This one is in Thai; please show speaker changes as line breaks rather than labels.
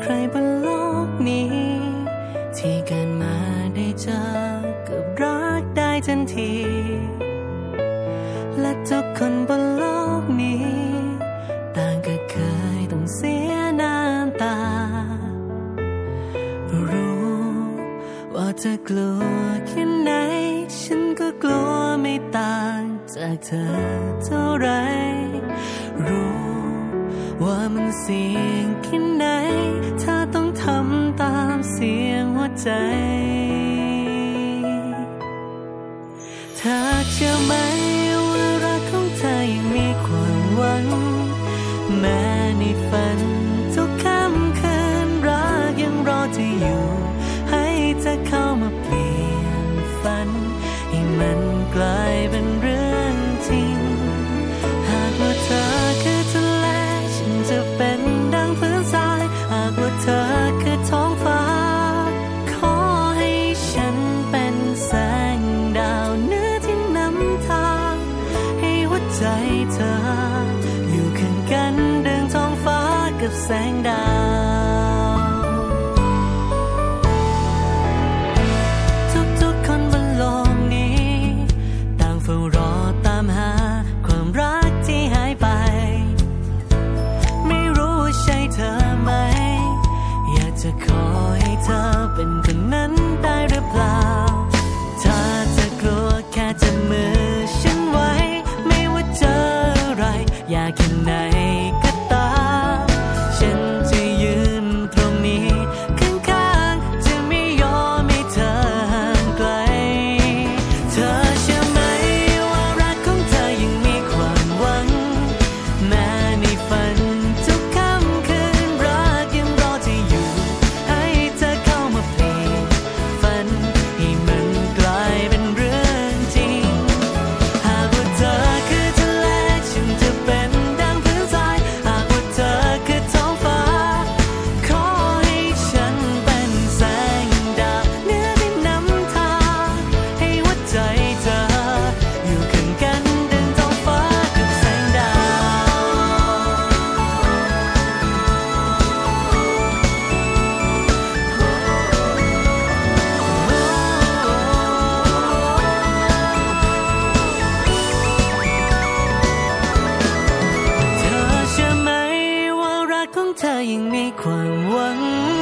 ใครบนโลกนี้ ที่เกิดมาได้เจอกับรักได้ทันที และทุกคนบนโลกนี้ ต่างก็เคยต้องเสียน้ำตา รู้ว่าเธอกลัวแค่ไหน ฉันก็กลัวไม่ต่างจากเธอเท่าไรรู้ ว่ามันเสียงแค่ไหน ถ้าต้องทำตามเสียงหัวใจเธอเชื่อไหมว่ารักของเธอยังมีความหวัง แม้ในฝันทุกค่ำคืนรักยังรอเธออยู่ ให้เธอเข้ามาเปลี่ยนฝัน ให้มันกลาย เธอ อยู่ข้างกันดังท้องฟ้ากับแสงดาวทุกๆคนบนโลกนี้ ต่างเฝ้ารอตามหาความรักที่หายไป ไม่รู้ว่าใช่เธอไหม อยากจะขอให้เธอเป็นคน อยากแธอยังมีความหวัง